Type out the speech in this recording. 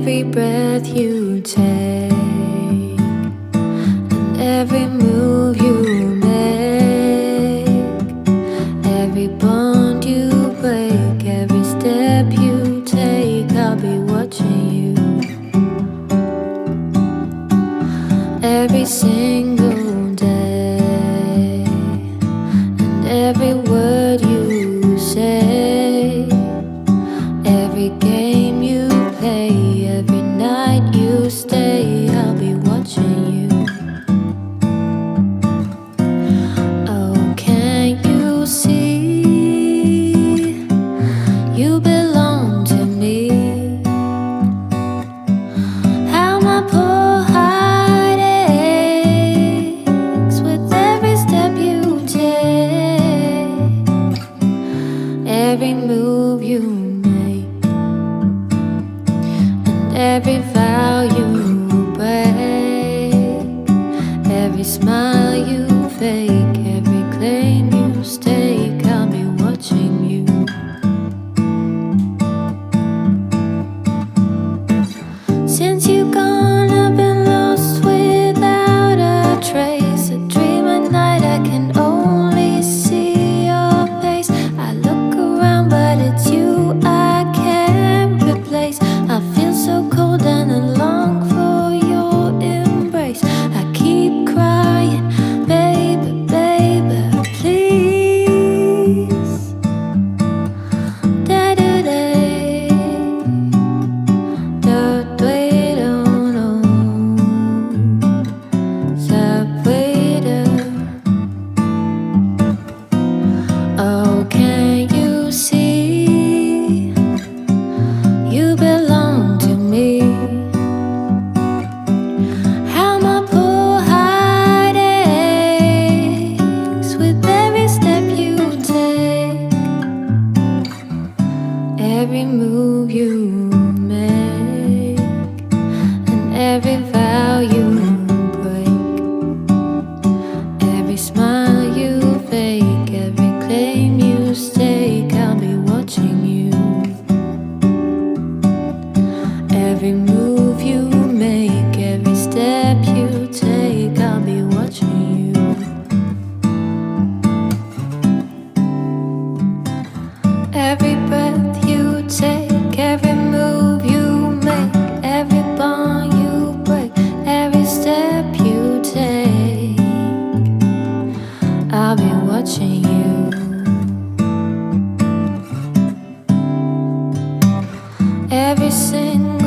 Every breath you take, and every move you make, every bond you break, every step you take, I'll be watching you. Every single day, and every night you stay, I'll be watching you. Every vow you break, every smile you fake, every claim you stake. Every move you make and every vow you break, every smile you fake, every claim you stake, I'll be watching you. Every move you make, every step you take, I'll be watching you. Every I'll be watching you. Every single